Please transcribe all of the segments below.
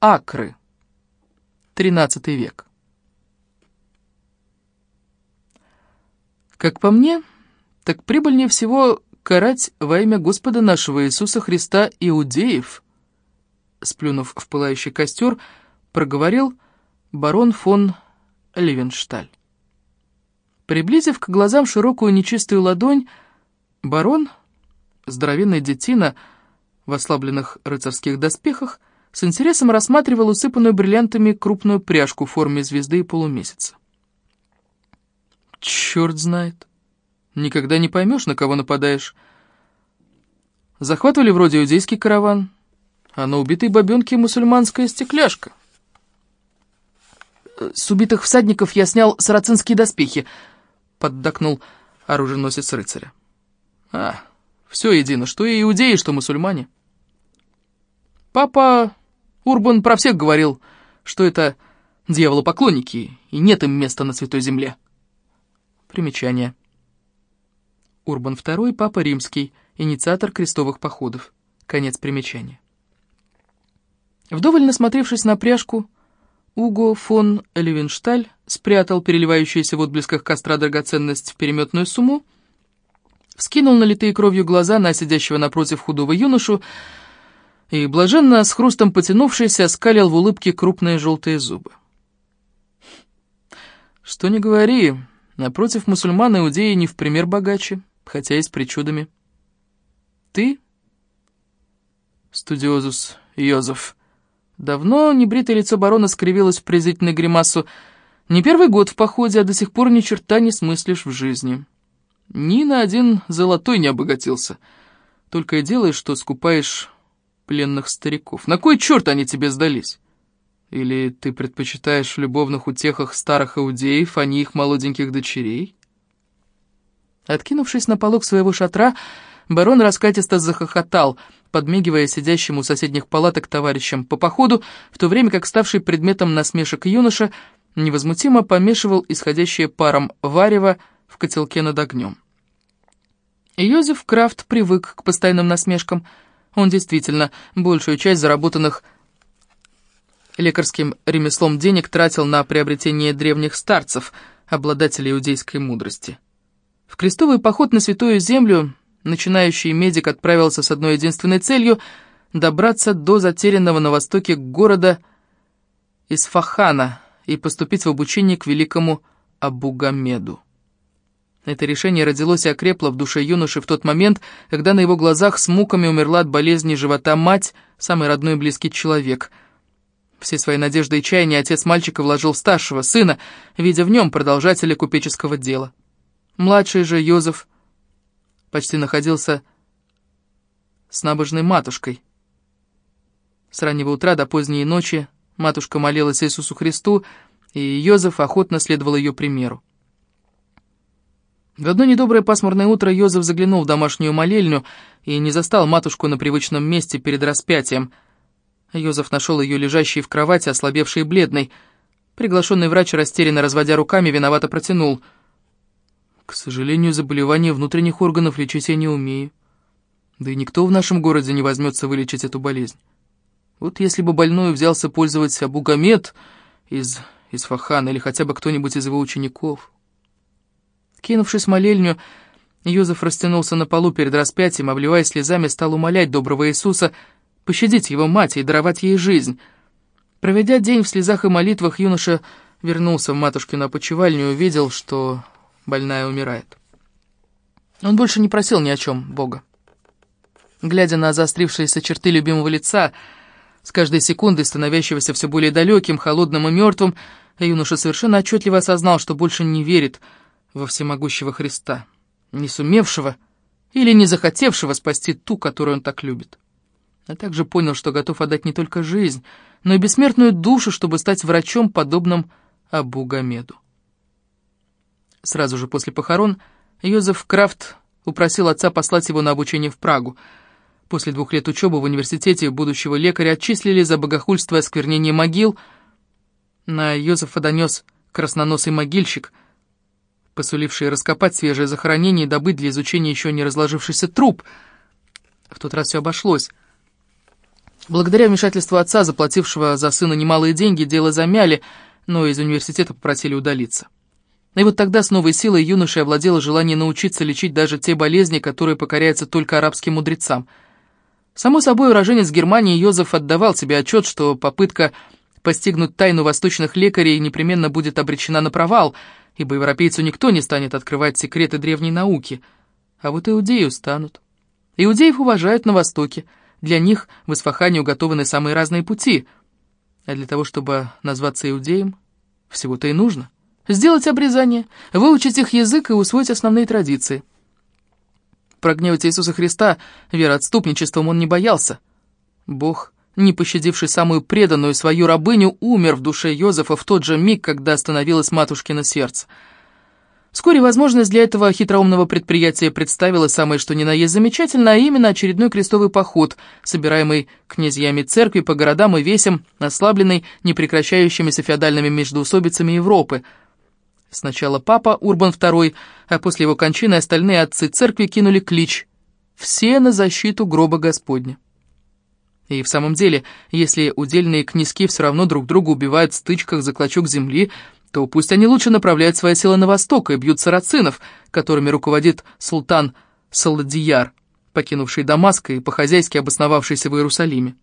Акры. XIII век. Как по мне, так прибыльнее всего карать во имя Господа нашего Иисуса Христа иудеев, сплюнув в пылающий костер, проговорил барон фон Левеншталь. Приблизив к глазам широкую нечистую ладонь, барон, здоровенный детина в ослабленных рыцарских доспехах, с интересом рассматривал усыпанную бриллиантами крупную пряжку в форме звезды и полумесяца. «Черт знает. Никогда не поймешь, на кого нападаешь. Захватывали вроде иудейский караван, а на убитой бабенке мусульманская стекляшка». «С убитых всадников я снял сарацинские доспехи», — поддакнул оруженосец рыцаря. «А, все едино, что и иудеи, что мусульмане». Папа Урбан про всех говорил, что это дьяволопоклонники, и нет им места на Святой Земле. Примечание. Урбан II, Папа Римский, инициатор крестовых походов. Конец примечания. Вдоволь насмотревшись на пряжку, Уго фон Левеншталь спрятал переливающуюся в отблесках костра драгоценность в переметную сумму, вскинул налитые кровью глаза на сидящего напротив худого юношу и, блаженно с хрустом потянувшись, оскалил в улыбке крупные желтые зубы. Что ни говори, напротив мусульман иудеи не в пример богаче, хотя и с причудами. Ты, студиозус Йозеф, Давно небритое лицо барона скривилось в презрительной гримасу. Не первый год в походе, а до сих пор ни черта не смыслишь в жизни. Ни на один золотой не обогатился. Только и делаешь, что скупаешь пленных стариков. На кой черт они тебе сдались? Или ты предпочитаешь в любовных утехах старых иудеев, а не их молоденьких дочерей? Откинувшись на полог своего шатра, барон раскатисто захохотал — подмигивая сидящему у соседних палаток товарищам по походу, в то время как ставший предметом насмешек юноша невозмутимо помешивал исходящее паром варево в котелке над огнем. Йозеф Крафт привык к постоянным насмешкам. Он действительно большую часть заработанных лекарским ремеслом денег тратил на приобретение древних старцев, обладателей иудейской мудрости. В крестовый поход на Святую Землю начинающий медик отправился с одной единственной целью — добраться до затерянного на востоке города Исфахана и поступить в обучение к великому Абугамеду. Это решение родилось и окрепло в душе юноши в тот момент, когда на его глазах с муками умерла от болезни живота мать, самый родной и близкий человек. Все свои надежды и чаяния отец мальчика вложил в старшего сына, видя в нем продолжателя купеческого дела. Младший же Йозеф почти находился с набожной матушкой. С раннего утра до поздней ночи матушка молилась Иисусу Христу, и Йозеф охотно следовал ее примеру. В одно недоброе пасмурное утро Йозеф заглянул в домашнюю молельню и не застал матушку на привычном месте перед распятием. Йозеф нашел ее лежащей в кровати, ослабевшей и бледной. Приглашенный врач, растерянно разводя руками, виновато протянул — к сожалению, заболевание внутренних органов лечить я не умею. Да и никто в нашем городе не возьмется вылечить эту болезнь. Вот если бы больной взялся пользоваться Абугамед из из Фахана или хотя бы кто-нибудь из его учеников. Кинувшись в молельню, Юзеф растянулся на полу перед распятием, обливаясь слезами, стал умолять доброго Иисуса пощадить его мать и даровать ей жизнь. Проведя день в слезах и молитвах, юноша вернулся в матушкину опочивальню и увидел, что больная умирает. Он больше не просил ни о чем Бога. Глядя на заострившиеся черты любимого лица, с каждой секундой становящегося все более далеким, холодным и мертвым, юноша совершенно отчетливо осознал, что больше не верит во всемогущего Христа, не сумевшего или не захотевшего спасти ту, которую он так любит. А также понял, что готов отдать не только жизнь, но и бессмертную душу, чтобы стать врачом, подобным Абу Гамеду. Сразу же после похорон Йозеф Крафт упросил отца послать его на обучение в Прагу. После двух лет учебы в университете будущего лекаря отчислили за богохульство и осквернение могил. На Йозефа донес красноносый могильщик, посуливший раскопать свежее захоронение и добыть для изучения еще не разложившийся труп. В тот раз все обошлось. Благодаря вмешательству отца, заплатившего за сына немалые деньги, дело замяли, но из университета попросили удалиться. И вот тогда с новой силой юношей овладело желание научиться лечить даже те болезни, которые покоряются только арабским мудрецам. Само собой, уроженец Германии Йозеф отдавал себе отчет, что попытка постигнуть тайну восточных лекарей непременно будет обречена на провал, ибо европейцу никто не станет открывать секреты древней науки. А вот иудеи станут. Иудеев уважают на Востоке. Для них в Исфахане уготованы самые разные пути. А для того, чтобы назваться иудеем, всего-то и нужно. Сделать обрезание, выучить их язык и усвоить основные традиции. Прогневать Иисуса Христа вероотступничеством он не боялся. Бог, не пощадивший самую преданную свою рабыню, умер в душе Йозефа в тот же миг, когда остановилось матушкино сердце. Вскоре возможность для этого хитроумного предприятия представила самое что ни на есть замечательно, а именно очередной крестовый поход, собираемый князьями церкви по городам и весям, ослабленный непрекращающимися феодальными междоусобицами Европы – Сначала папа Урбан II, а после его кончины остальные отцы церкви кинули клич «Все на защиту гроба Господня». И в самом деле, если удельные князьки все равно друг друга убивают в стычках за клочок земли, то пусть они лучше направляют свои силы на восток и бьют сарацинов, которыми руководит султан Саладияр, покинувший Дамаск и по-хозяйски обосновавшийся в Иерусалиме.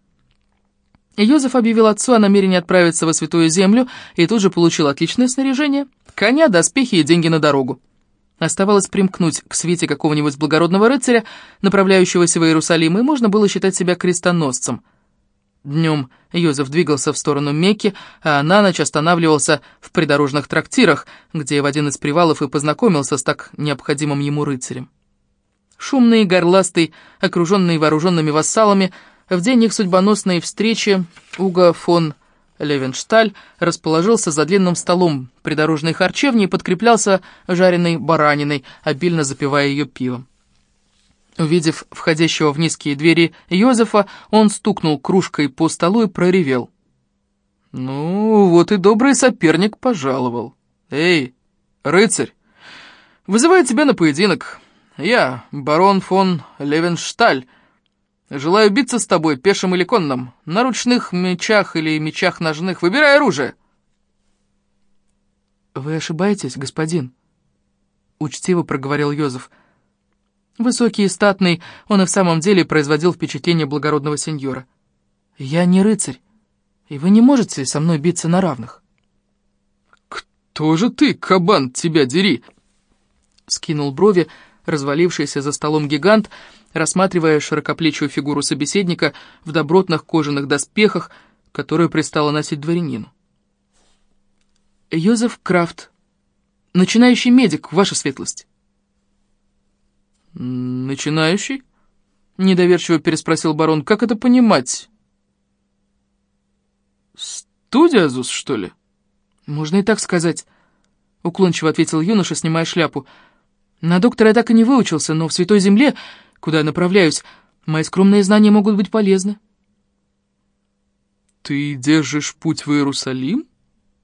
Йозеф объявил отцу о намерении отправиться во Святую Землю и тут же получил отличное снаряжение – Коня, доспехи и деньги на дорогу. Оставалось примкнуть к свите какого-нибудь благородного рыцаря, направляющегося в Иерусалим, и можно было считать себя крестоносцем. Днем Йозеф двигался в сторону Мекки, а на ночь останавливался в придорожных трактирах, где в один из привалов и познакомился с так необходимым ему рыцарем. Шумный, горластый, окруженный вооруженными вассалами, в день их судьбоносной встречи Уго фон Левеншталь расположился за длинным столом придорожной харчевни и подкреплялся жареной бараниной, обильно запивая ее пивом. Увидев входящего в низкие двери Йозефа, он стукнул кружкой по столу и проревел. «Ну, вот и добрый соперник пожаловал. Эй, рыцарь, вызываю тебя на поединок. Я, барон фон Левеншталь, Желаю биться с тобой, пешим или конным, на ручных мечах или мечах ножных. Выбирай оружие!» «Вы ошибаетесь, господин?» Учтиво проговорил Йозеф. Высокий и статный, он и в самом деле производил впечатление благородного сеньора. «Я не рыцарь, и вы не можете со мной биться на равных». «Кто же ты, кабан, тебя дери?» Скинул брови, развалившийся за столом гигант, рассматривая широкоплечую фигуру собеседника в добротных кожаных доспехах, которую пристало носить дворянину. «Йозеф Крафт, начинающий медик, ваша светлость». «Начинающий?» — недоверчиво переспросил барон. «Как это понимать?» «Студиазус, что ли?» «Можно и так сказать», — уклончиво ответил юноша, снимая шляпу. «На доктора я так и не выучился, но в Святой Земле куда я направляюсь, мои скромные знания могут быть полезны. «Ты держишь путь в Иерусалим,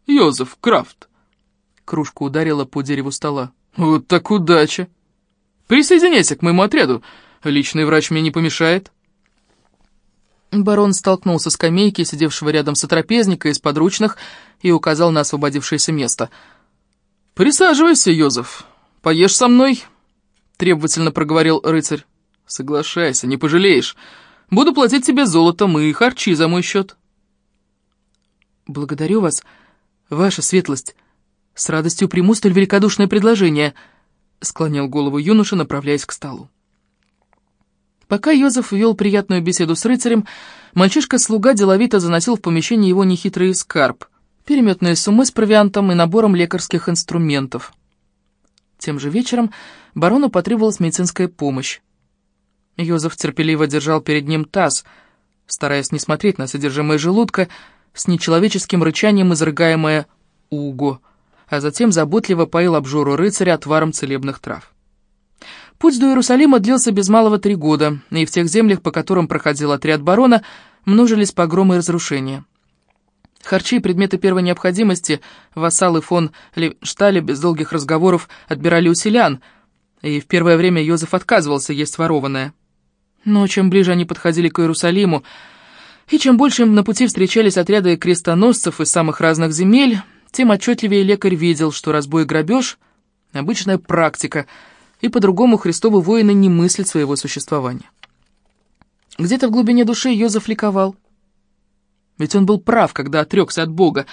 Йозеф Крафт?» Кружка ударила по дереву стола. «Вот так удача! Присоединяйся к моему отряду, личный врач мне не помешает». Барон столкнулся с скамейки, сидевшего рядом с отрапезника из подручных, и указал на освободившееся место. «Присаживайся, Йозеф, поешь со мной», — требовательно проговорил рыцарь. Соглашайся, не пожалеешь. Буду платить тебе золотом и харчи за мой счет. Благодарю вас, ваша светлость. С радостью приму столь великодушное предложение, склонял голову юноша, направляясь к столу. Пока Йозеф вел приятную беседу с рыцарем, мальчишка-слуга деловито заносил в помещение его нехитрый скарб, переметные суммы с провиантом и набором лекарских инструментов. Тем же вечером барону потребовалась медицинская помощь. Йозеф терпеливо держал перед ним таз, стараясь не смотреть на содержимое желудка, с нечеловеческим рычанием изрыгаемое «уго», а затем заботливо поил обжору рыцаря отваром целебных трав. Путь до Иерусалима длился без малого три года, и в тех землях, по которым проходил отряд барона, множились погромы и разрушения. Харчи и предметы первой необходимости вассалы фон Левшталя без долгих разговоров отбирали у селян, и в первое время Йозеф отказывался есть ворованное. Но чем ближе они подходили к Иерусалиму, И чем больше им на пути встречались отряды крестоносцев из самых разных земель, тем отчетливее лекарь видел, что разбой и грабеж — обычная практика, и по-другому Христовы воины не мыслят своего существования. Где-то в глубине души Йозеф ликовал. Ведь он был прав, когда отрекся от Бога.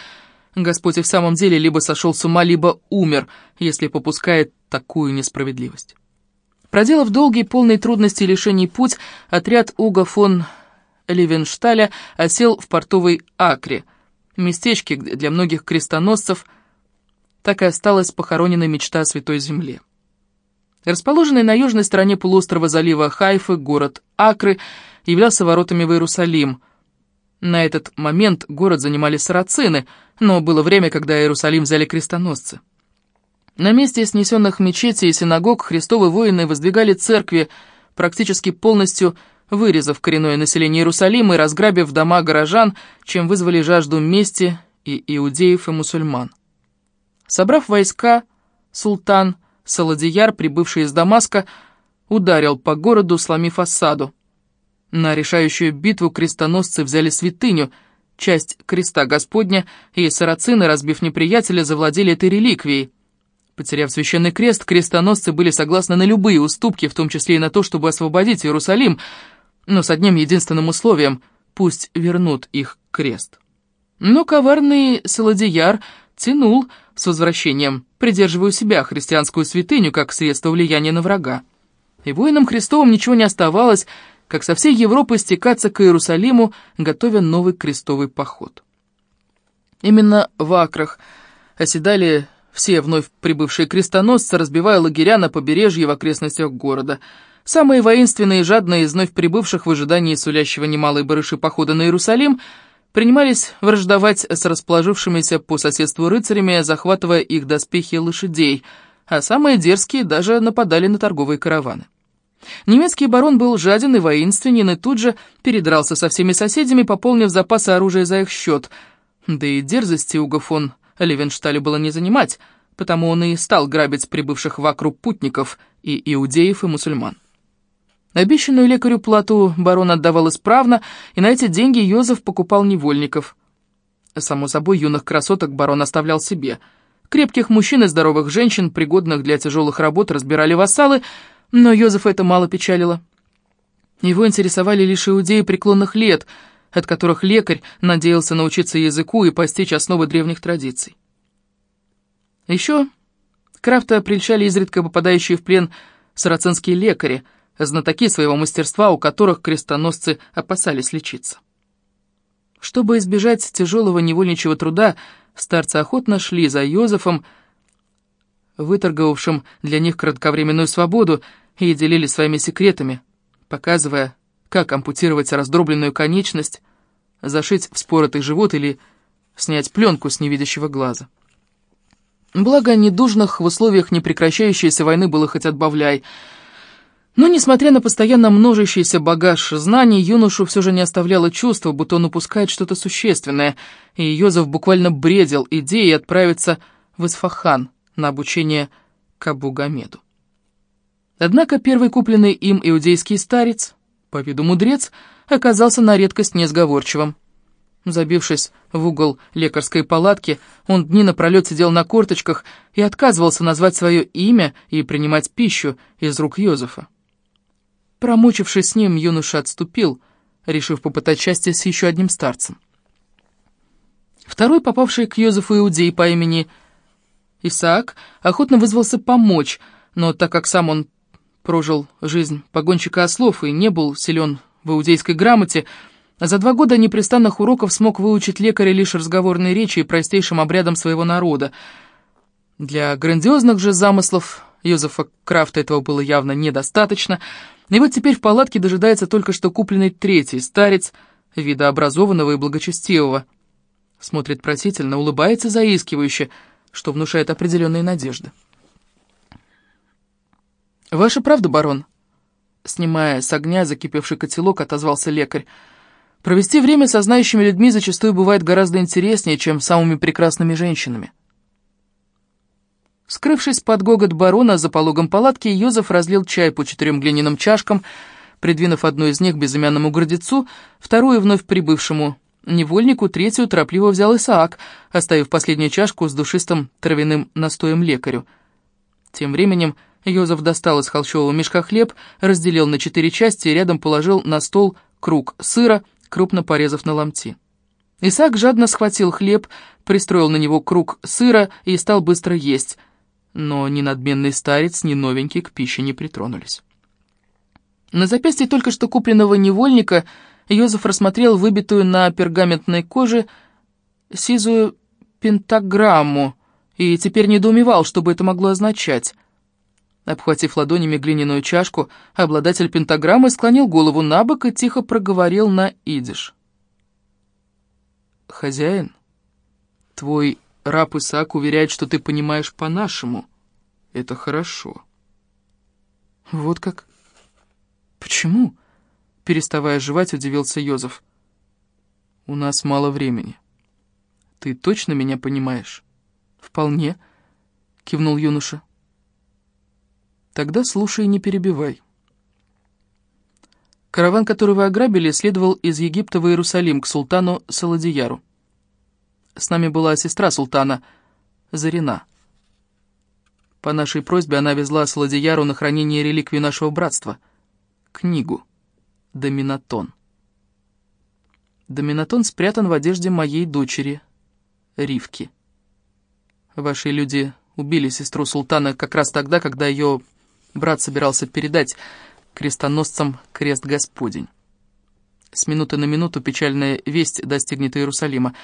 Господь и в самом деле либо сошел с ума, либо умер, если попускает такую несправедливость. Проделав долгий, полный трудностей и лишений путь, отряд Уга фон Левеншталя осел в портовой Акре, местечке, где для многих крестоносцев так и осталась похоронена мечта о Святой Земле. Расположенный на южной стороне полуострова залива Хайфы, город Акры являлся воротами в Иерусалим. На этот момент город занимали сарацины, но было время, когда Иерусалим взяли крестоносцы. На месте снесенных мечетей и синагог христовые воины воздвигали церкви, практически полностью вырезав коренное население Иерусалима и разграбив дома горожан, чем вызвали жажду мести и иудеев и мусульман. Собрав войска, султан Саладияр, прибывший из Дамаска, ударил по городу, сломив осаду. На решающую битву крестоносцы взяли святыню, часть креста Господня, и сарацины, разбив неприятеля, завладели этой реликвией. Потеряв священный крест, крестоносцы были согласны на любые уступки, в том числе и на то, чтобы освободить Иерусалим, но с одним единственным условием — пусть вернут их крест. Но коварный Саладияр тянул с возвращением, придерживая у себя христианскую святыню как средство влияния на врага. И воинам Христовым ничего не оставалось, как со всей Европы стекаться к Иерусалиму, готовя новый крестовый поход. Именно в Акрах оседали все вновь прибывшие крестоносцы, разбивая лагеря на побережье в окрестностях города. Самые воинственные и жадные из вновь прибывших в ожидании сулящего немалой барыши похода на Иерусалим принимались враждовать с расположившимися по соседству рыцарями, захватывая их доспехи лошадей, а самые дерзкие даже нападали на торговые караваны. Немецкий барон был жаден и воинственен, и тут же передрался со всеми соседями, пополнив запасы оружия за их счет. Да и дерзости Уго фон Левеншталю было не занимать, потому он и стал грабить прибывших в Акру путников и иудеев, и мусульман. Обещанную лекарю плату барон отдавал исправно, и на эти деньги Йозеф покупал невольников. Само собой, юных красоток барон оставлял себе. Крепких мужчин и здоровых женщин, пригодных для тяжелых работ, разбирали вассалы, но Йозефа это мало печалило. Его интересовали лишь иудеи преклонных лет — от которых лекарь надеялся научиться языку и постичь основы древних традиций. Еще Крафта прельщали изредка попадающие в плен сарацинские лекари, знатоки своего мастерства, у которых крестоносцы опасались лечиться. Чтобы избежать тяжелого невольничьего труда, старцы охотно шли за Йозефом, выторговавшим для них кратковременную свободу, и делились своими секретами, показывая, как ампутировать раздробленную конечность, зашить вспоротый живот или снять пленку с невидящего глаза. Благо, недужных в условиях непрекращающейся войны было хоть отбавляй. Но, несмотря на постоянно множащийся багаж знаний, юношу все же не оставляло чувство, будто он упускает что-то существенное, и Йозеф буквально бредил идеей отправиться в Исфахан на обучение к Абу-Гамеду. Однако первый купленный им иудейский старец, по виду мудрец, оказался на редкость несговорчивым. Забившись в угол лекарской палатки, он дни напролет сидел на корточках и отказывался назвать свое имя и принимать пищу из рук Йозефа. Промучившись с ним, юноша отступил, решив попытать счастье с еще одним старцем. Второй, попавший к Йозефу иудей по имени Исаак, охотно вызвался помочь, но так как сам он прожил жизнь погонщика ослов и не был силен в иудейской грамоте, за два года непрестанных уроков смог выучить лекаря лишь разговорной речи и простейшим обрядам своего народа. Для грандиозных же замыслов Йозефа Крафта этого было явно недостаточно, и вот теперь в палатке дожидается только что купленный третий старец, вида образованного и благочестивого. Смотрит просительно, улыбается заискивающе, что внушает определенные надежды. «Ваша правда, барон?» Снимая с огня закипевший котелок, отозвался лекарь. «Провести время со знающими людьми зачастую бывает гораздо интереснее, чем самыми прекрасными женщинами». Скрывшись под гогот барона за пологом палатки, Йозеф разлил чай по четырем глиняным чашкам, придвинув одну из них безымянному гордецу, вторую вновь прибывшему невольнику, третью торопливо взял Исаак, оставив последнюю чашку с душистым травяным настоем лекарю. Тем временем Йозеф достал из холщового мешка хлеб, разделил на четыре части и рядом положил на стол круг сыра, крупно порезав на ломти. Исаак жадно схватил хлеб, пристроил на него круг сыра и стал быстро есть, но ни надменный старец, ни новенький к пище не притронулись. На запястье только что купленного невольника Йозеф рассмотрел выбитую на пергаментной коже сизую пентаграмму и теперь недоумевал, что бы это могло означать. Обхватив ладонями глиняную чашку, обладатель пентаграммы склонил голову на бок и тихо проговорил на идиш. «Хозяин, твой раб Исаак уверяет, что ты понимаешь по-нашему. Это хорошо». «Вот как? Почему?» Переставая жевать, удивился Йозеф. «У нас мало времени. Ты точно меня понимаешь?» «Вполне», — кивнул юноша. Тогда слушай и не перебивай. Караван, который вы ограбили, следовал из Египта в Иерусалим к султану Саладияру. С нами была сестра султана, Зарина. По нашей просьбе она везла Саладияру на хранение реликвии нашего братства, книгу «Доминатон». Доминатон спрятан в одежде моей дочери, Ривки. Ваши люди убили сестру султана как раз тогда, когда ее брат собирался передать крестоносцам крест Господень. С минуты на минуту печальная весть достигнет Иерусалима.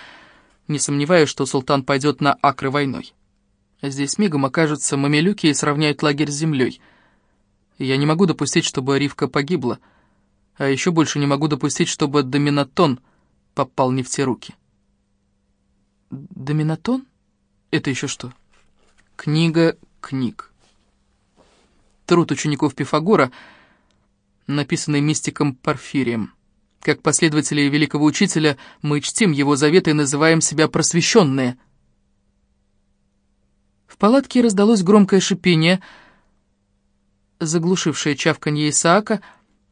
Не сомневаюсь, что султан пойдет на Акры войной. Здесь мигом окажутся мамилюки и сравняют лагерь с землей. я не могу допустить, чтобы Ривка погибла. А еще больше не могу допустить, чтобы Доминатон попал не в те руки. Доминатон? Это еще что? Книга книг труд учеников Пифагора, написанный мистиком Порфирием. Как последователи великого учителя, мы чтим его заветы и называем себя просвещенные. В палатке раздалось громкое шипение, заглушившее чавканье Исаака,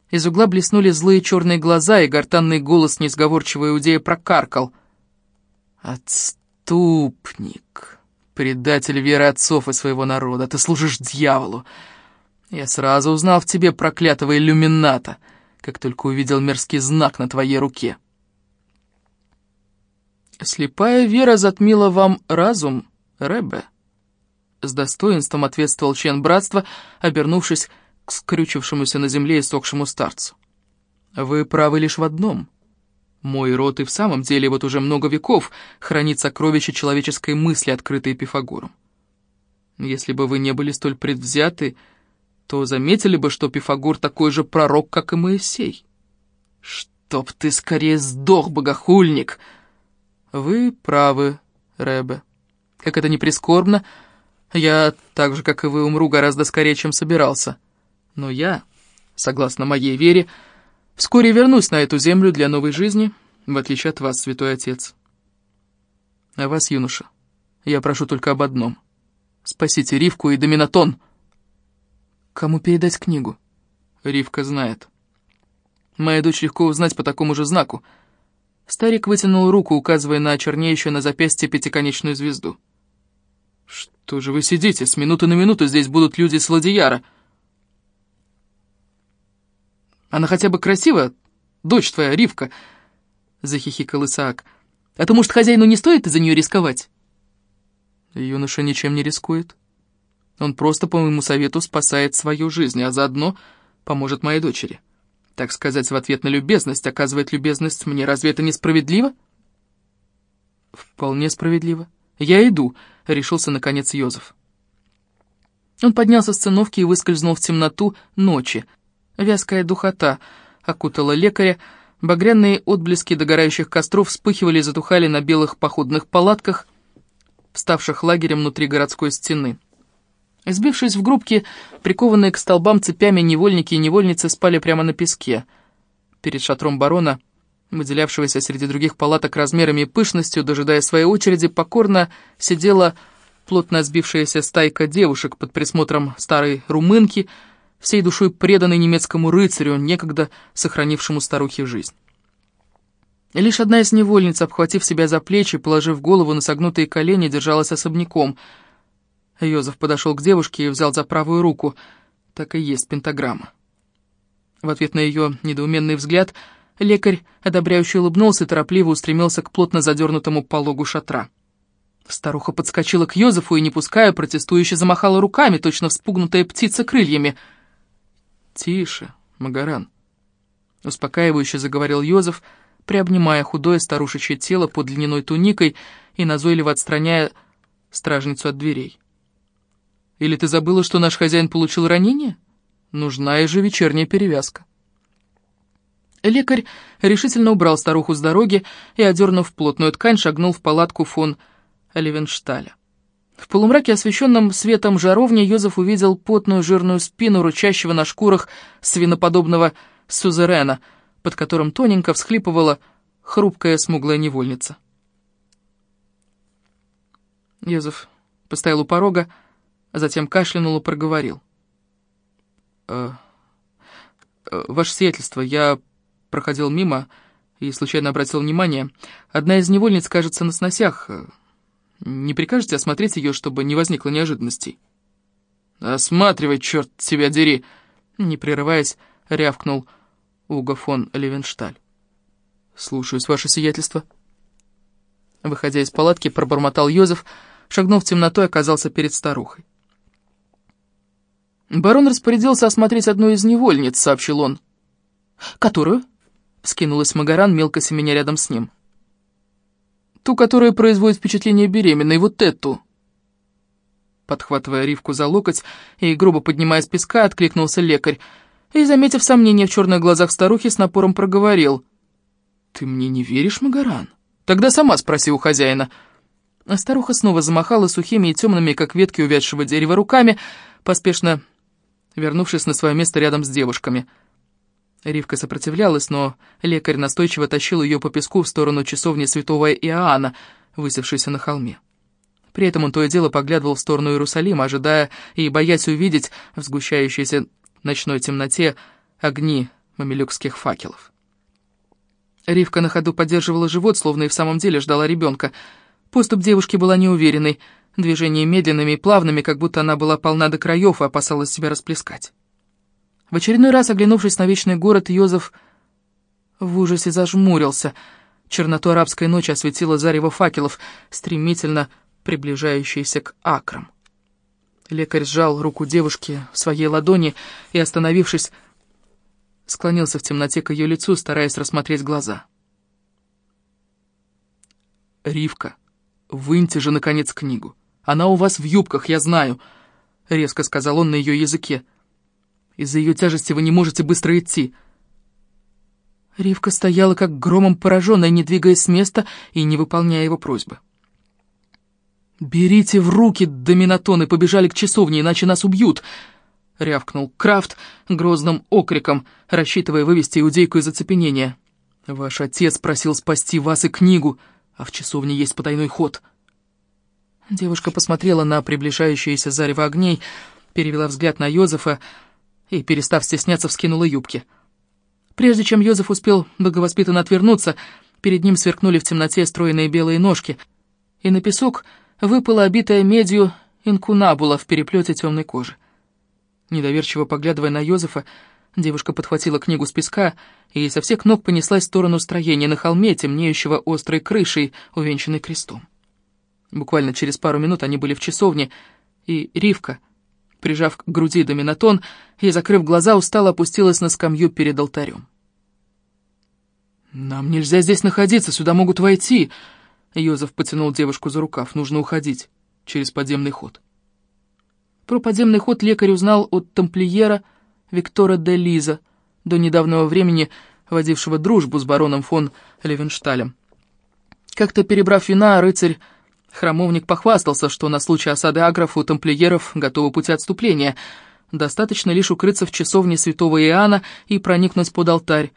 из угла блеснули злые черные глаза, и гортанный голос несговорчивого иудея прокаркал. «Отступник, предатель веры отцов и своего народа, ты служишь дьяволу!» Я сразу узнал в тебе проклятого иллюмината, как только увидел мерзкий знак на твоей руке. Слепая вера затмила вам разум, Рэбе. С достоинством ответствовал член братства, обернувшись к скрючившемуся на земле и сохшему старцу. Вы правы лишь в одном. Мой род и в самом деле вот уже много веков хранит сокровища человеческой мысли, открытые Пифагором. Если бы вы не были столь предвзяты то заметили бы, что Пифагор такой же пророк, как и Моисей. Чтоб ты скорее сдох, богохульник! Вы правы, Рэбе. Как это ни прискорбно, я, так же, как и вы, умру гораздо скорее, чем собирался. Но я, согласно моей вере, вскоре вернусь на эту землю для новой жизни, в отличие от вас, святой отец. А вас, юноша, я прошу только об одном. Спасите Ривку и Доминатон!» Кому передать книгу? Ривка знает. Моя дочь легко узнать по такому же знаку. Старик вытянул руку, указывая на чернеющую на запястье пятиконечную звезду. «Что же вы сидите? С минуты на минуту здесь будут люди с Ладияра». «Она хотя бы красива, дочь твоя, Ривка?» — захихикал Исаак. «А то, может, хозяину не стоит из-за нее рисковать?» Юноша ничем не рискует. Он просто, по моему совету, спасает свою жизнь, а заодно поможет моей дочери. Так сказать, в ответ на любезность оказывает любезность мне. Разве это несправедливо? Вполне справедливо. Я иду, решился наконец Йозеф. Он поднялся с циновки и выскользнул в темноту ночи. Вязкая духота окутала лекаря, багряные отблески догорающих костров вспыхивали и затухали на белых походных палатках, вставших лагерем внутри городской стены. Сбившись в группки, прикованные к столбам цепями невольники и невольницы спали прямо на песке. Перед шатром барона, выделявшегося среди других палаток размерами и пышностью, дожидая своей очереди, покорно сидела плотно сбившаяся стайка девушек под присмотром старой румынки, всей душой преданный немецкому рыцарю, некогда сохранившему старухе жизнь. Лишь одна из невольниц, обхватив себя за плечи, положив голову на согнутые колени, держалась особняком. Йозеф подошел к девушке и взял за правую руку. Так и есть пентаграмма. В ответ на ее недоуменный взгляд лекарь, одобряюще улыбнулся и торопливо устремился к плотно задернутому пологу шатра. Старуха подскочила к Йозефу и, не пуская, протестующе замахала руками, точно вспугнутая птица крыльями. «Тише, Магаран», — успокаивающе заговорил Йозеф, приобнимая худое старушечье тело под льняной туникой и назойливо отстраняя стражницу от дверей. «Или ты забыла, что наш хозяин получил ранение? Нужна ежевечерняя перевязка». Лекарь решительно убрал старуху с дороги и, одернув плотную ткань, шагнул в палатку фон Левеншталя. В полумраке, освещенном светом жаровни, Йозеф увидел потную жирную спину ручащего на шкурах свиноподобного сюзерена, под которым тоненько всхлипывала хрупкая смуглая невольница. Йозеф постоял у порога, а затем кашлянул и проговорил. «Э, э, «Ваше сиятельство, я проходил мимо и случайно обратил внимание. Одна из невольниц, кажется, на сносях. Не прикажете осмотреть ее, чтобы не возникло неожиданностей?» «Осматривай, черт тебя дери!» Не прерываясь, рявкнул Уго фон Левеншталь. «Слушаюсь, ваше сиятельство». Выходя из палатки, пробормотал Йозеф, шагнув в темноту и оказался перед старухой. «Барон распорядился осмотреть одну из невольниц», — сообщил он. «Которую?» — вскинулась Магаран, мелко семеня рядом с ним. Ту, которая производит впечатление беременной, вот эту. Подхватывая Ривку за локоть и грубо поднимая с песка, откликнулся лекарь и, заметив сомнение в черных глазах старухи, с напором проговорил. «Ты мне не веришь, Магаран? Тогда сама спроси у хозяина». Старуха снова замахала сухими и темными, как ветки увядшего дерева, руками, поспешно вернувшись на свое место рядом с девушками — Ривка сопротивлялась, но лекарь настойчиво тащил ее по песку в сторону часовни святого Иоанна, высевшейся на холме. При этом он то и дело поглядывал в сторону Иерусалима, ожидая и боясь увидеть в сгущающейся ночной темноте огни мамилюкских факелов. Ривка на ходу поддерживала живот, словно и в самом деле ждала ребенка. Поступ девушки была неуверенной, движения медленными и плавными, как будто она была полна до краев и опасалась себя расплескать. В очередной раз, оглянувшись на вечный город, Йозеф в ужасе зажмурился. Черноту арабской ночи осветила зарево факелов, стремительно приближающиеся к акрам. Лекарь сжал руку девушки в своей ладони и, остановившись, склонился в темноте к ее лицу, стараясь рассмотреть глаза. «Ривка, выньте же, наконец, книгу. Она у вас в юбках, я знаю», — резко сказал он на ее языке. Из-за ее тяжести вы не можете быстро идти». Ривка стояла как громом пораженная, не двигаясь с места и не выполняя его просьбы. «Берите в руки, доминатоны, побежали к часовне, иначе нас убьют!» — рявкнул Крафт грозным окриком, рассчитывая вывести иудейку из оцепенения. «Ваш отец просил спасти вас и книгу, а в часовне есть потайной ход». Девушка посмотрела на приближающееся зарево огней, перевела взгляд на Йозефа, и, перестав стесняться, вскинула юбки. Прежде чем Йозеф успел благовоспитанно отвернуться, перед ним сверкнули в темноте стройные белые ножки, и на песок выпала обитая медью инкунабула в переплете темной кожи. Недоверчиво поглядывая на Йозефа, девушка подхватила книгу с песка и со всех ног понеслась в сторону строения на холме, темнеющего острой крышей, увенчанной крестом. Буквально через пару минут они были в часовне, и Ривка — прижав к груди доминатон и, закрыв глаза, устало опустилась на скамью перед алтарем. «Нам нельзя здесь находиться, сюда могут войти!» Йозеф потянул девушку за рукав. «Нужно уходить через подземный ход». Про подземный ход лекарь узнал от тамплиера Виктора де Лиза, до недавнего времени водившего дружбу с бароном фон Левеншталем. Как-то перебрав вина, рыцарь Храмовник похвастался, что на случай осады агров у тамплиеров готовы пути отступления. Достаточно лишь укрыться в часовне святого Иоанна и проникнуть под алтарь,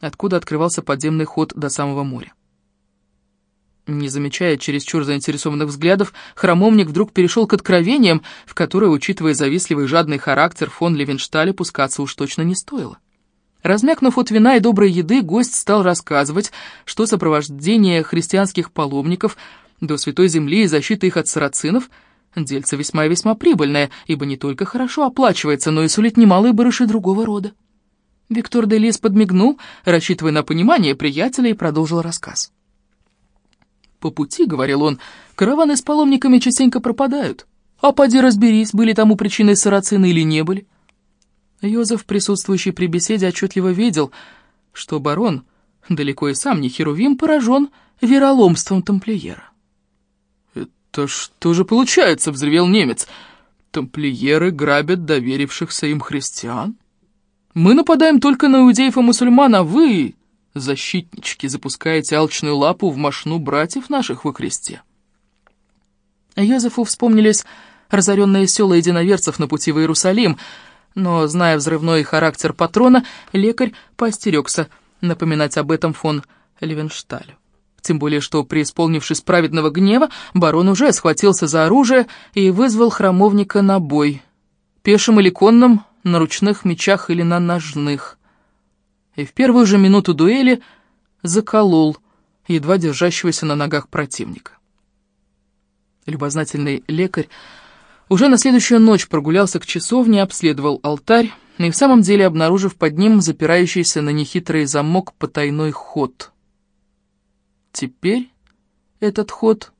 откуда открывался подземный ход до самого моря. Не замечая чересчур заинтересованных взглядов, храмовник вдруг перешел к откровениям, в которые, учитывая завистливый и жадный характер фон Левеншталя, пускаться уж точно не стоило. Размякнув от вина и доброй еды, гость стал рассказывать, что сопровождение христианских паломников до Святой Земли и защита их от сарацинов — дельце весьма и весьма прибыльное, ибо не только хорошо оплачивается, но и сулит немалые барыши другого рода. Виктор Делис подмигнул, рассчитывая на понимание приятеля, и продолжил рассказ. «По пути, — говорил он, — караваны с паломниками частенько пропадают. А поди разберись, были тому причиной сарацины или не были». Йозеф, присутствующий при беседе, отчетливо видел, что барон, далеко и сам не Херувим, поражен вероломством тамплиера. «Это что же получается?» — взревел немец. «Тамплиеры грабят доверившихся им христиан? Мы нападаем только на иудеев и мусульман, а вы, защитнички, запускаете алчную лапу в мошну братьев наших во кресте». Йозефу вспомнились разоренные села единоверцев на пути в Иерусалим, но, зная взрывной характер патрона, лекарь поостерегся напоминать об этом фон Левеншталю. Тем более, что, преисполнившись праведного гнева, барон уже схватился за оружие и вызвал храмовника на бой. Пешим или конным, на ручных мечах или на ножных. И в первую же минуту дуэли заколол едва держащегося на ногах противника. Любознательный лекарь уже на следующую ночь прогулялся к часовне, обследовал алтарь, и в самом деле обнаружив под ним запирающийся на нехитрый замок потайной ход — Теперь этот ход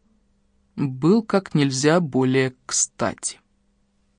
был как нельзя более кстати.